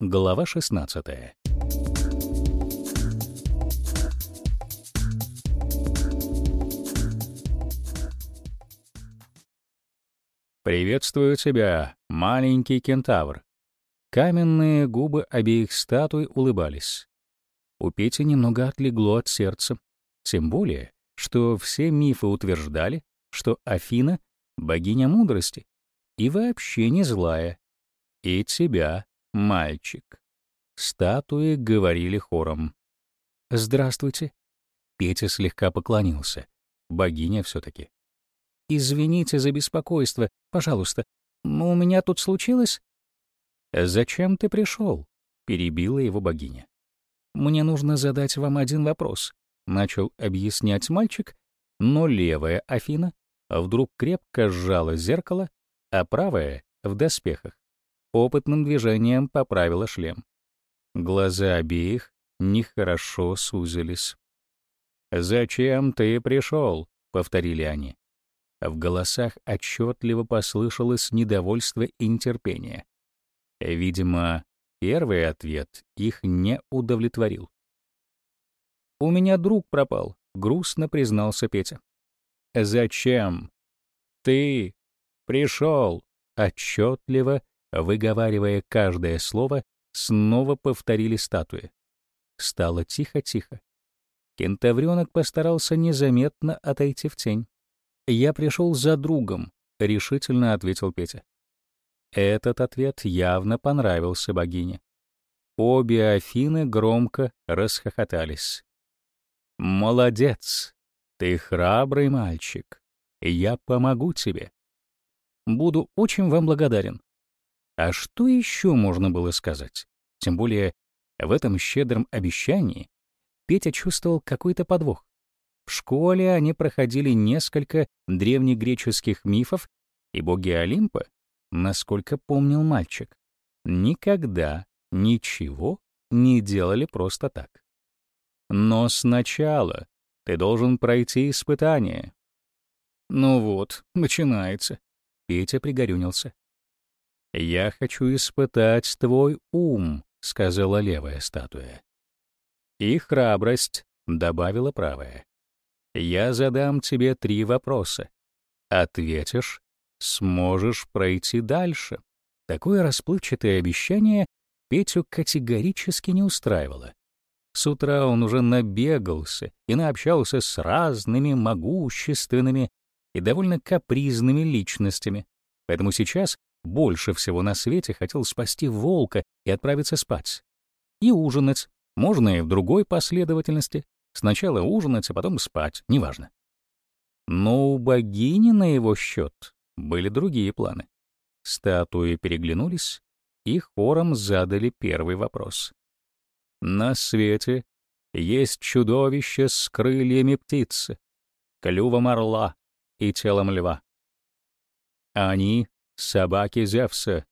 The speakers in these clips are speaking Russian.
Глава 16. «Приветствую тебя, маленький кентавр». Каменные губы обеих статуй улыбались. У Пети немного отлегло от сердца. Тем более, что все мифы утверждали, что Афина — богиня мудрости и вообще не злая. И тебя мальчик. Статуи говорили хором. «Здравствуйте». Петя слегка поклонился. Богиня все-таки. «Извините за беспокойство, пожалуйста. Но у меня тут случилось...» «Зачем ты пришел?» — перебила его богиня. «Мне нужно задать вам один вопрос», — начал объяснять мальчик, но левая Афина вдруг крепко сжала зеркало, а правая — в доспехах опытным движением поправила шлем. Глаза обеих нехорошо сузились. «Зачем ты пришел?» — повторили они. В голосах отчетливо послышалось недовольство и нетерпение. Видимо, первый ответ их не удовлетворил. «У меня друг пропал», — грустно признался Петя. «Зачем? Ты пришел?» — отчетливо Выговаривая каждое слово, снова повторили статуи. Стало тихо-тихо. Кентавренок постарался незаметно отойти в тень. «Я пришел за другом», — решительно ответил Петя. Этот ответ явно понравился богине. Обе Афины громко расхохотались. «Молодец! Ты храбрый мальчик. Я помогу тебе. Буду очень вам благодарен. А что еще можно было сказать? Тем более в этом щедром обещании Петя чувствовал какой-то подвох. В школе они проходили несколько древнегреческих мифов, и боги Олимпа, насколько помнил мальчик, никогда ничего не делали просто так. Но сначала ты должен пройти испытание. Ну вот, начинается. Петя пригорюнился. «Я хочу испытать твой ум», — сказала левая статуя. «И храбрость», — добавила правая. «Я задам тебе три вопроса. Ответишь — сможешь пройти дальше». Такое расплывчатое обещание Петю категорически не устраивало. С утра он уже набегался и наобщался с разными могущественными и довольно капризными личностями, поэтому сейчас больше всего на свете хотел спасти волка и отправиться спать. И ужинать. Можно и в другой последовательности. Сначала ужинать, а потом спать, неважно. Но у богини на его счет были другие планы. Статуи переглянулись и хором задали первый вопрос. На свете есть чудовище с крыльями птицы, клювом орла и телом льва. Они Собаки Зевса.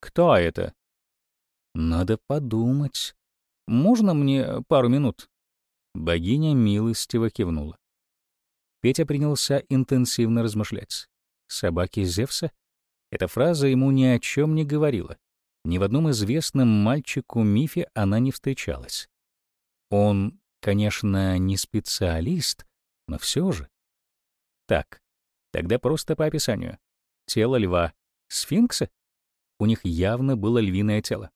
Кто это? Надо подумать. Можно мне пару минут? Богиня милостиво кивнула. Петя принялся интенсивно размышлять. Собаки Зевса? Эта фраза ему ни о чем не говорила. Ни в одном известном мальчику мифе она не встречалась. Он, конечно, не специалист, но все же. Так, тогда просто по описанию тело льва. Сфинксы? У них явно было львиное тело.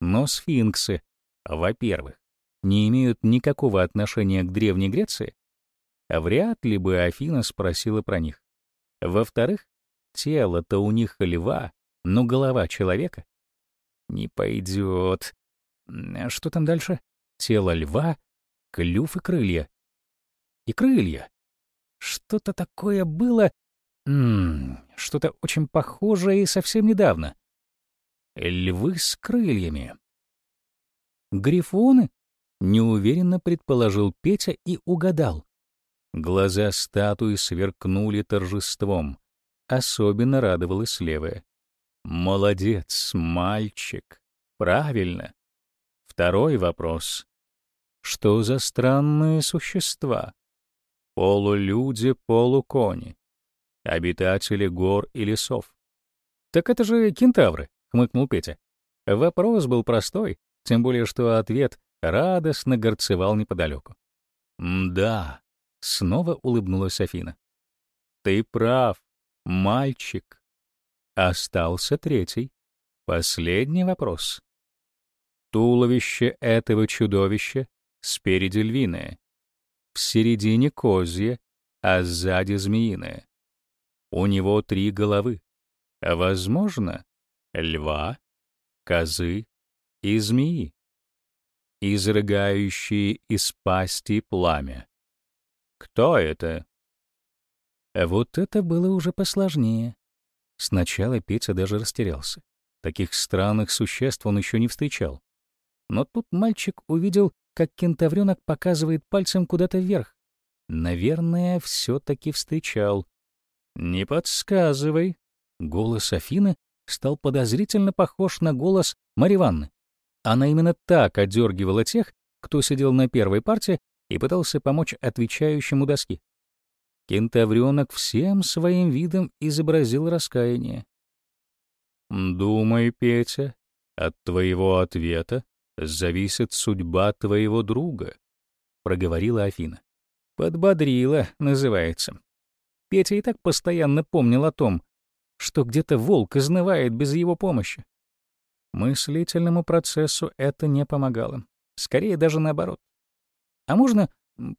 Но сфинксы, во-первых, не имеют никакого отношения к Древней Греции, а вряд ли бы Афина спросила про них. Во-вторых, тело-то у них льва, но голова человека. Не пойдет. Что там дальше? Тело льва, клюв и крылья. И крылья. Что-то такое было, Ммм, что-то очень похожее и совсем недавно. Львы с крыльями. Грифоны? Неуверенно предположил Петя и угадал. Глаза статуи сверкнули торжеством. Особенно радовалась левая. «Молодец, мальчик. Правильно. Второй вопрос. Что за странные существа? Полулюди, полукони обитатели гор и лесов. «Так это же кентавры», — хмыкнул Петя. Вопрос был простой, тем более что ответ радостно горцевал неподалеку. «Да», — снова улыбнулась Афина. «Ты прав, мальчик». Остался третий, последний вопрос. Туловище этого чудовища спереди львиное, в середине козье, а сзади змеиное. У него три головы, возможно, льва, козы и змеи, изрыгающие из пасти пламя. Кто это? Вот это было уже посложнее. Сначала Петя даже растерялся. Таких странных существ он еще не встречал. Но тут мальчик увидел, как кентавренок показывает пальцем куда-то вверх. Наверное, все-таки встречал. «Не подсказывай». Голос Афины стал подозрительно похож на голос Мариванны. Она именно так одергивала тех, кто сидел на первой парте и пытался помочь отвечающему доски. Кентавренок всем своим видом изобразил раскаяние. «Думай, Петя, от твоего ответа зависит судьба твоего друга», — проговорила Афина. «Подбодрила, называется». Петя и так постоянно помнил о том, что где-то волк изнывает без его помощи. Мыслительному процессу это не помогало. Скорее даже наоборот. «А можно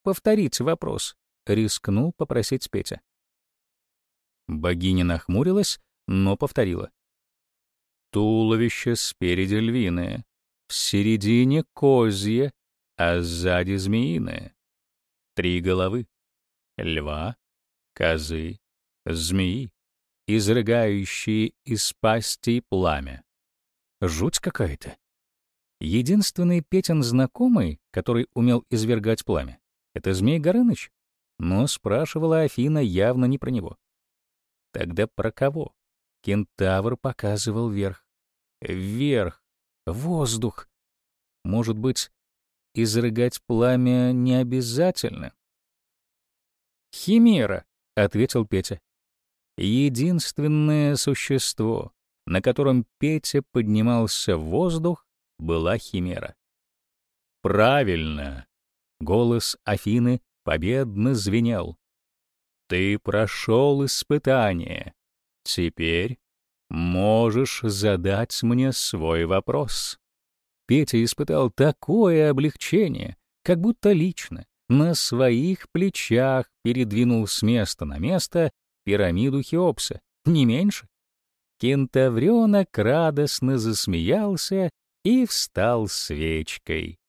повторить вопрос?» — рискнул попросить Петя. Богиня нахмурилась, но повторила. Туловище спереди львиное, в середине козье, а сзади змеиное. Три головы. Льва, козы, змеи, изрыгающие из пасти пламя. Жуть какая-то. Единственный Петин знакомый, который умел извергать пламя, — это Змей Горыныч. Но спрашивала Афина явно не про него. Тогда про кого? Кентавр показывал вверх. Вверх. Воздух. Может быть, изрыгать пламя не обязательно? «Химера», — ответил Петя. Единственное существо, на котором Петя поднимался в воздух, была химера. «Правильно!» — голос Афины победно звенел. «Ты прошел испытание. Теперь можешь задать мне свой вопрос». Петя испытал такое облегчение, как будто лично, на своих плечах передвинул с места на место пирамиду Хеопса, не меньше. Кентавренок радостно засмеялся и встал свечкой.